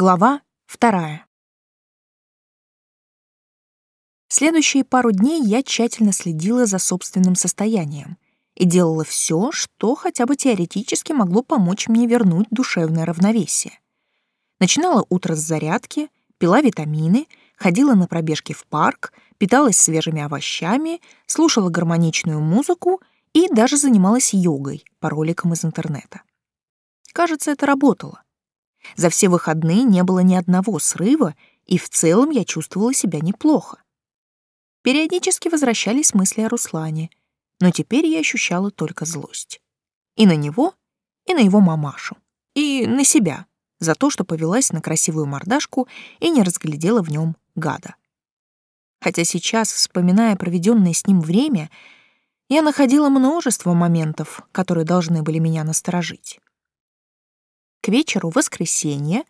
Глава вторая. Следующие пару дней я тщательно следила за собственным состоянием и делала все, что хотя бы теоретически могло помочь мне вернуть душевное равновесие. Начинала утро с зарядки, пила витамины, ходила на пробежки в парк, питалась свежими овощами, слушала гармоничную музыку и даже занималась йогой по роликам из интернета. Кажется, это работало. За все выходные не было ни одного срыва, и в целом я чувствовала себя неплохо. Периодически возвращались мысли о Руслане, но теперь я ощущала только злость. И на него, и на его мамашу, и на себя за то, что повелась на красивую мордашку и не разглядела в нем гада. Хотя сейчас, вспоминая проведенное с ним время, я находила множество моментов, которые должны были меня насторожить. К вечеру воскресенья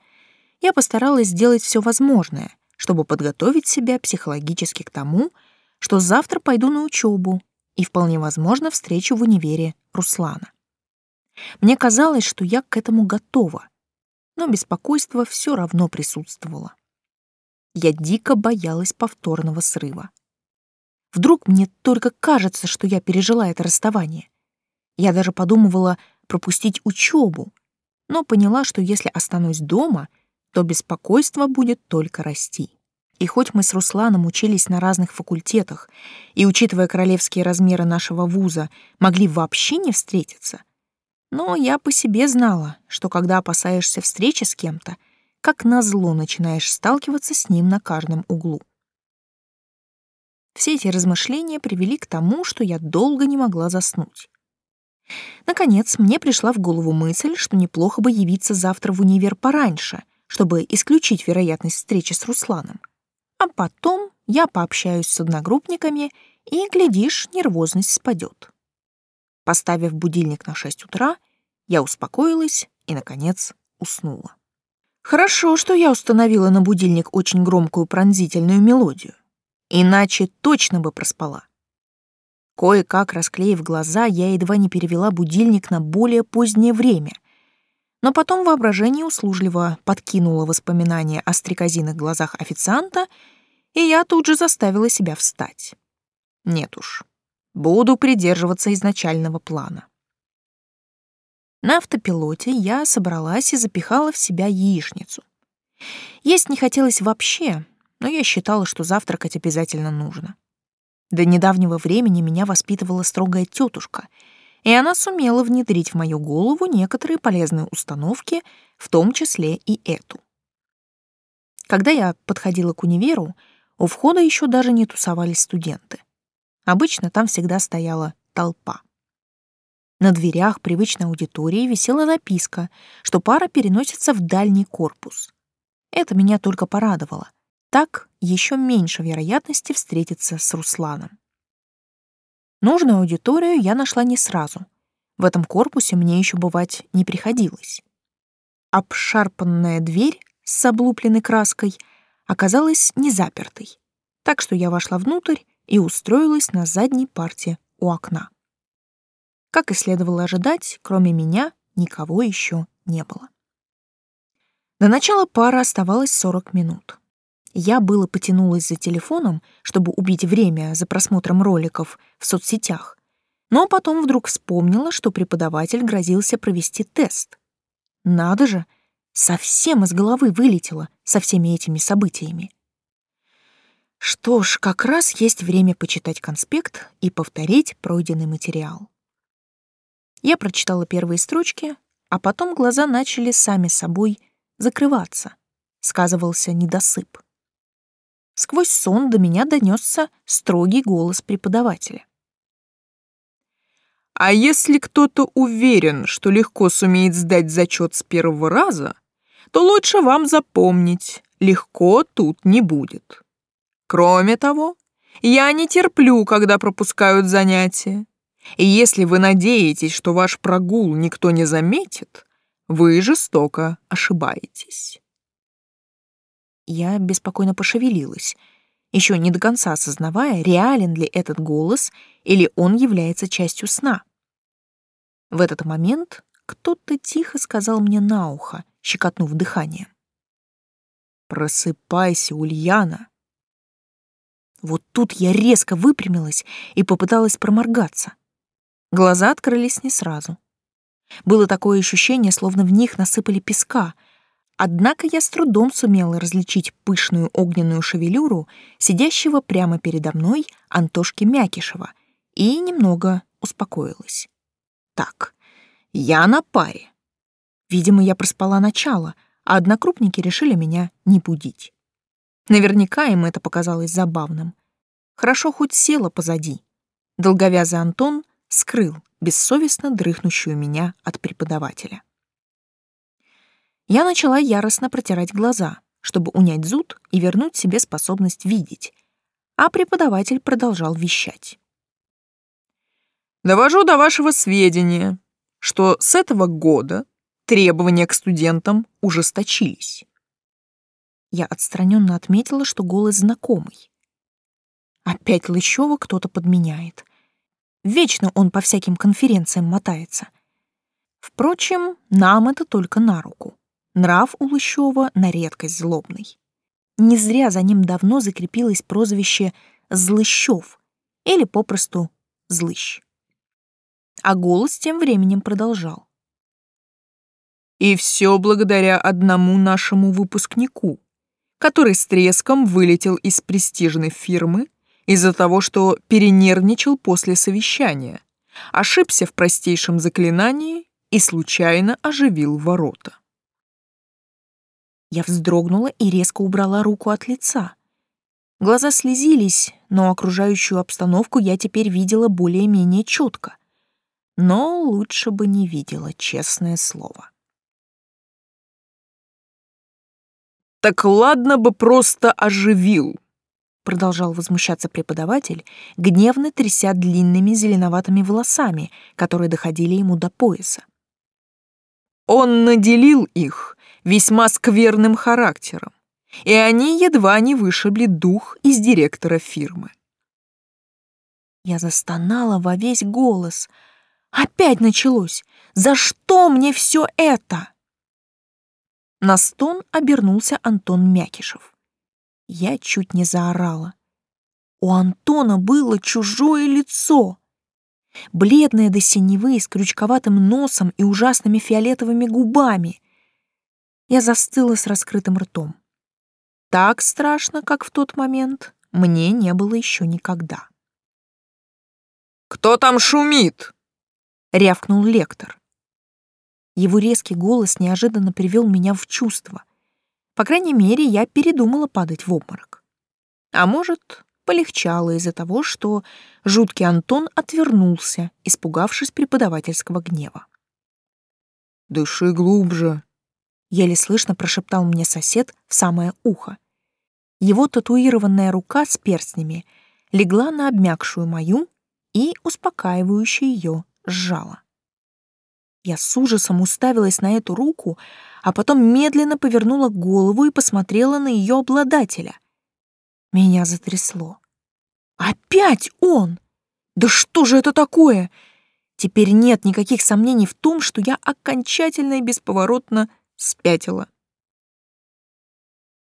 я постаралась сделать все возможное, чтобы подготовить себя психологически к тому, что завтра пойду на учебу и вполне возможно встречу в универе Руслана. Мне казалось, что я к этому готова, но беспокойство все равно присутствовало. Я дико боялась повторного срыва. Вдруг мне только кажется, что я пережила это расставание. Я даже подумывала пропустить учебу, но поняла, что если останусь дома, то беспокойство будет только расти. И хоть мы с Русланом учились на разных факультетах, и, учитывая королевские размеры нашего вуза, могли вообще не встретиться, но я по себе знала, что когда опасаешься встречи с кем-то, как назло начинаешь сталкиваться с ним на каждом углу. Все эти размышления привели к тому, что я долго не могла заснуть. Наконец, мне пришла в голову мысль, что неплохо бы явиться завтра в универ пораньше, чтобы исключить вероятность встречи с Русланом. А потом я пообщаюсь с одногруппниками, и, глядишь, нервозность спадет. Поставив будильник на 6 утра, я успокоилась и, наконец, уснула. Хорошо, что я установила на будильник очень громкую пронзительную мелодию. Иначе точно бы проспала. Кое-как расклеив глаза, я едва не перевела будильник на более позднее время. Но потом воображение услужливо подкинуло воспоминания о стрекозиных глазах официанта, и я тут же заставила себя встать. Нет уж, буду придерживаться изначального плана. На автопилоте я собралась и запихала в себя яичницу. Есть не хотелось вообще, но я считала, что завтракать обязательно нужно. До недавнего времени меня воспитывала строгая тетушка, и она сумела внедрить в мою голову некоторые полезные установки, в том числе и эту. Когда я подходила к универу, у входа еще даже не тусовались студенты. Обычно там всегда стояла толпа. На дверях привычной аудитории висела записка, что пара переносится в дальний корпус. Это меня только порадовало — так еще меньше вероятности встретиться с Русланом. Нужную аудиторию я нашла не сразу. В этом корпусе мне еще бывать не приходилось. Обшарпанная дверь с облупленной краской оказалась не запертой, так что я вошла внутрь и устроилась на задней парте у окна. Как и следовало ожидать, кроме меня никого еще не было. До начала пары оставалось 40 минут. Я было потянулась за телефоном, чтобы убить время за просмотром роликов в соцсетях, но потом вдруг вспомнила, что преподаватель грозился провести тест. Надо же, совсем из головы вылетело со всеми этими событиями. Что ж, как раз есть время почитать конспект и повторить пройденный материал. Я прочитала первые строчки, а потом глаза начали сами собой закрываться. Сказывался недосып. Сквозь сон до меня донесся строгий голос преподавателя. А если кто-то уверен, что легко сумеет сдать зачет с первого раза, то лучше вам запомнить, легко тут не будет. Кроме того, я не терплю, когда пропускают занятия. И если вы надеетесь, что ваш прогул никто не заметит, вы жестоко ошибаетесь. Я беспокойно пошевелилась, еще не до конца осознавая, реален ли этот голос или он является частью сна. В этот момент кто-то тихо сказал мне на ухо, щекотнув дыхание. Просыпайся, Ульяна. Вот тут я резко выпрямилась и попыталась проморгаться. Глаза открылись не сразу. Было такое ощущение, словно в них насыпали песка, однако я с трудом сумела различить пышную огненную шевелюру сидящего прямо передо мной Антошки Мякишева и немного успокоилась. Так, я на паре. Видимо, я проспала начало — а однокрупники решили меня не будить. Наверняка им это показалось забавным. Хорошо хоть села позади. Долговязый Антон скрыл бессовестно дрыхнущую меня от преподавателя. Я начала яростно протирать глаза, чтобы унять зуд и вернуть себе способность видеть, а преподаватель продолжал вещать. «Довожу до вашего сведения, что с этого года Требования к студентам ужесточились. Я отстраненно отметила, что голос знакомый. Опять Лыщева кто-то подменяет. Вечно он по всяким конференциям мотается. Впрочем, нам это только на руку. Нрав у Лыщева на редкость злобный. Не зря за ним давно закрепилось прозвище «Злыщев» или попросту «Злыщ». А голос тем временем продолжал. И все благодаря одному нашему выпускнику, который с треском вылетел из престижной фирмы из-за того, что перенервничал после совещания, ошибся в простейшем заклинании и случайно оживил ворота. Я вздрогнула и резко убрала руку от лица. Глаза слезились, но окружающую обстановку я теперь видела более-менее четко. Но лучше бы не видела, честное слово. Так ладно бы просто оживил. Продолжал возмущаться преподаватель, гневно тряся длинными зеленоватыми волосами, которые доходили ему до пояса. Он наделил их весьма скверным характером, и они едва не вышибли дух из директора фирмы. Я застонала во весь голос. Опять началось. За что мне все это? На стон обернулся Антон Мякишев. Я чуть не заорала. У Антона было чужое лицо. Бледное до синевы, с крючковатым носом и ужасными фиолетовыми губами. Я застыла с раскрытым ртом. Так страшно, как в тот момент, мне не было еще никогда. «Кто там шумит?» — рявкнул лектор. Его резкий голос неожиданно привел меня в чувство. По крайней мере, я передумала падать в обморок. А может, полегчало из-за того, что жуткий Антон отвернулся, испугавшись преподавательского гнева. «Дыши глубже», — еле слышно прошептал мне сосед в самое ухо. Его татуированная рука с перстнями легла на обмякшую мою и успокаивающе ее сжала. Я с ужасом уставилась на эту руку, а потом медленно повернула голову и посмотрела на ее обладателя. Меня затрясло. Опять он! Да что же это такое? Теперь нет никаких сомнений в том, что я окончательно и бесповоротно спятила.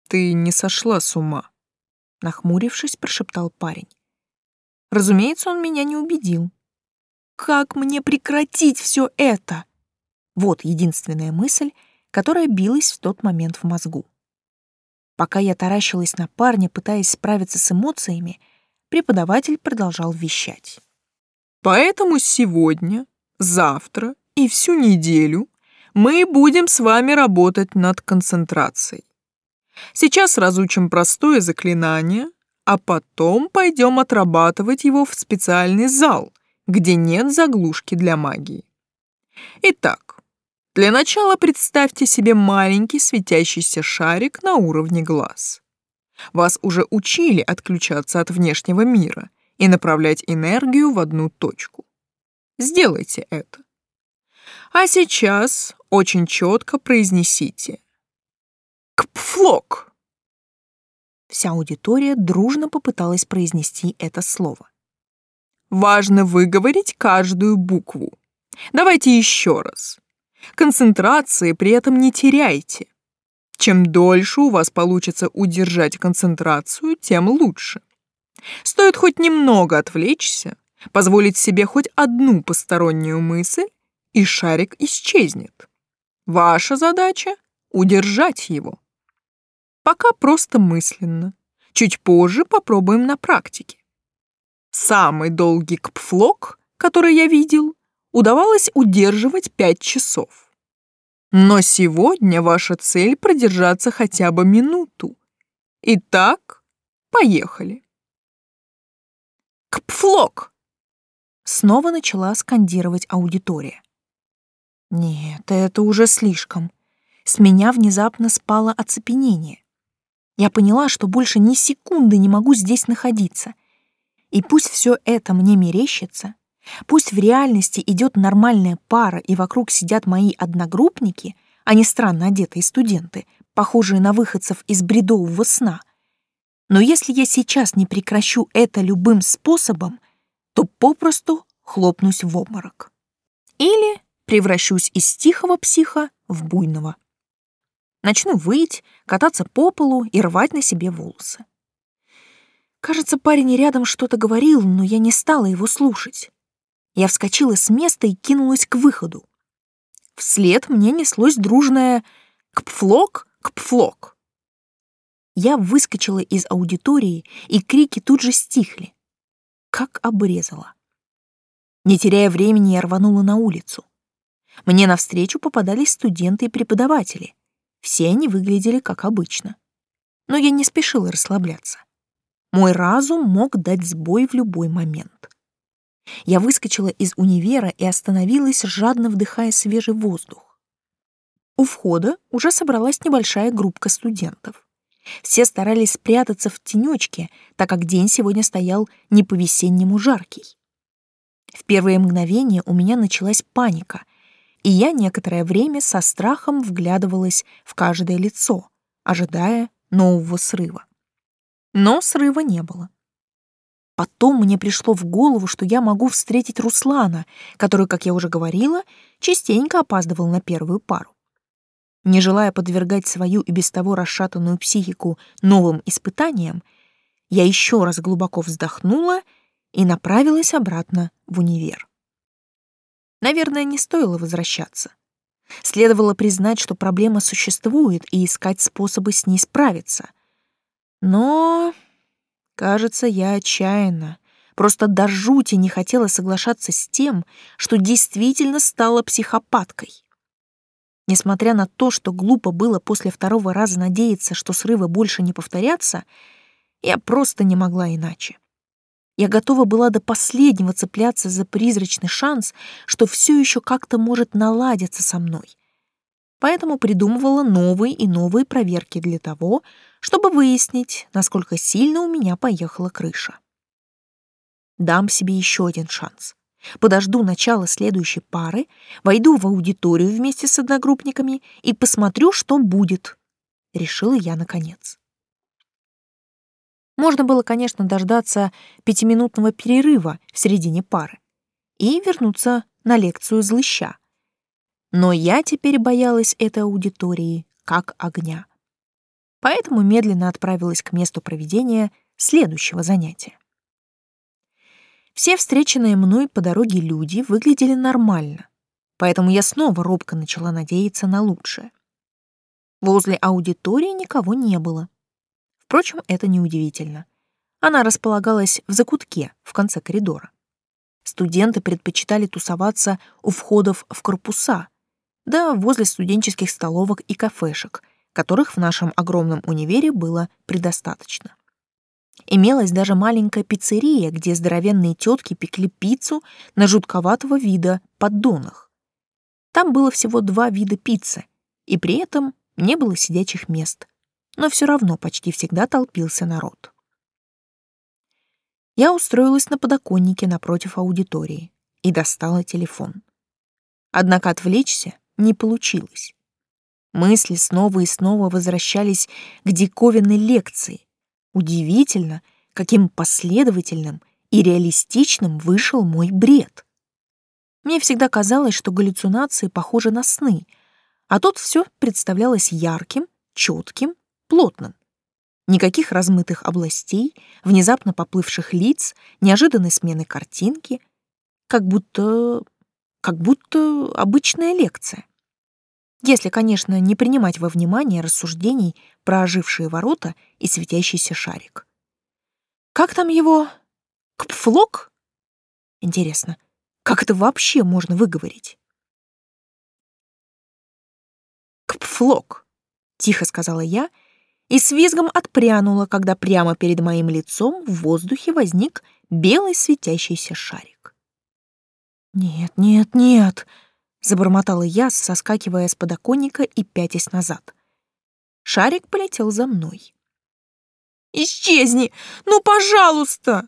«Ты не сошла с ума», — нахмурившись, прошептал парень. Разумеется, он меня не убедил. Как мне прекратить все это? Вот единственная мысль, которая билась в тот момент в мозгу. Пока я таращилась на парня, пытаясь справиться с эмоциями, преподаватель продолжал вещать. «Поэтому сегодня, завтра и всю неделю мы будем с вами работать над концентрацией. Сейчас разучим простое заклинание, а потом пойдем отрабатывать его в специальный зал, где нет заглушки для магии. Итак, для начала представьте себе маленький светящийся шарик на уровне глаз. Вас уже учили отключаться от внешнего мира и направлять энергию в одну точку. Сделайте это. А сейчас очень четко произнесите «Кпфлок». Вся аудитория дружно попыталась произнести это слово. Важно выговорить каждую букву. Давайте еще раз. Концентрации при этом не теряйте. Чем дольше у вас получится удержать концентрацию, тем лучше. Стоит хоть немного отвлечься, позволить себе хоть одну постороннюю мысль, и шарик исчезнет. Ваша задача — удержать его. Пока просто мысленно. Чуть позже попробуем на практике. Самый долгий кпфлок, который я видел, удавалось удерживать пять часов. Но сегодня ваша цель продержаться хотя бы минуту. Итак, поехали. Кпфлок! Снова начала скандировать аудитория. Нет, это уже слишком. С меня внезапно спало оцепенение. Я поняла, что больше ни секунды не могу здесь находиться. И пусть все это мне мерещится, Пусть в реальности идет нормальная пара, и вокруг сидят мои одногруппники, а не странно одетые студенты, похожие на выходцев из бредового сна. Но если я сейчас не прекращу это любым способом, то попросту хлопнусь в обморок. Или превращусь из тихого психа в буйного. Начну выть, кататься по полу и рвать на себе волосы. Кажется, парень рядом что-то говорил, но я не стала его слушать. Я вскочила с места и кинулась к выходу. Вслед мне неслось дружное «Кпфлок! Кпфлок!». Я выскочила из аудитории, и крики тут же стихли. Как обрезала. Не теряя времени, я рванула на улицу. Мне навстречу попадались студенты и преподаватели. Все они выглядели как обычно. Но я не спешила расслабляться. Мой разум мог дать сбой в любой момент. Я выскочила из универа и остановилась, жадно вдыхая свежий воздух. У входа уже собралась небольшая группка студентов. Все старались спрятаться в тенечке, так как день сегодня стоял не по-весеннему жаркий. В первые мгновения у меня началась паника, и я некоторое время со страхом вглядывалась в каждое лицо, ожидая нового срыва. Но срыва не было. Потом мне пришло в голову, что я могу встретить Руслана, который, как я уже говорила, частенько опаздывал на первую пару. Не желая подвергать свою и без того расшатанную психику новым испытаниям, я еще раз глубоко вздохнула и направилась обратно в универ. Наверное, не стоило возвращаться. Следовало признать, что проблема существует, и искать способы с ней справиться. Но Кажется, я отчаянно, просто до жути не хотела соглашаться с тем, что действительно стала психопаткой. Несмотря на то, что глупо было после второго раза надеяться, что срывы больше не повторятся, я просто не могла иначе. Я готова была до последнего цепляться за призрачный шанс, что все еще как-то может наладиться со мной. Поэтому придумывала новые и новые проверки для того, чтобы выяснить, насколько сильно у меня поехала крыша. Дам себе еще один шанс. Подожду начала следующей пары, войду в аудиторию вместе с одногруппниками и посмотрю, что будет. Решила я наконец. Можно было, конечно, дождаться пятиминутного перерыва в середине пары и вернуться на лекцию злыща. Но я теперь боялась этой аудитории как огня поэтому медленно отправилась к месту проведения следующего занятия. Все встреченные мной по дороге люди выглядели нормально, поэтому я снова робко начала надеяться на лучшее. Возле аудитории никого не было. Впрочем, это неудивительно. Она располагалась в закутке в конце коридора. Студенты предпочитали тусоваться у входов в корпуса, да возле студенческих столовок и кафешек, которых в нашем огромном универе было предостаточно. Имелась даже маленькая пиццерия, где здоровенные тетки пекли пиццу на жутковатого вида поддонах. Там было всего два вида пиццы, и при этом не было сидячих мест, но все равно почти всегда толпился народ. Я устроилась на подоконнике напротив аудитории и достала телефон. Однако отвлечься не получилось. Мысли снова и снова возвращались к диковинной лекции. Удивительно, каким последовательным и реалистичным вышел мой бред. Мне всегда казалось, что галлюцинации похожи на сны, а тут все представлялось ярким четким, плотным. Никаких размытых областей, внезапно поплывших лиц, неожиданной смены картинки, как будто... как будто обычная лекция. Если, конечно, не принимать во внимание рассуждений про ожившие ворота и светящийся шарик. Как там его? Кпфлок? Интересно, как это вообще можно выговорить? Кпфлок, тихо сказала я и с визгом отпрянула, когда прямо перед моим лицом в воздухе возник белый светящийся шарик. «Нет, нет, нет!» — забормотала я, соскакивая с подоконника и пятясь назад. Шарик полетел за мной. «Исчезни! Ну, пожалуйста!»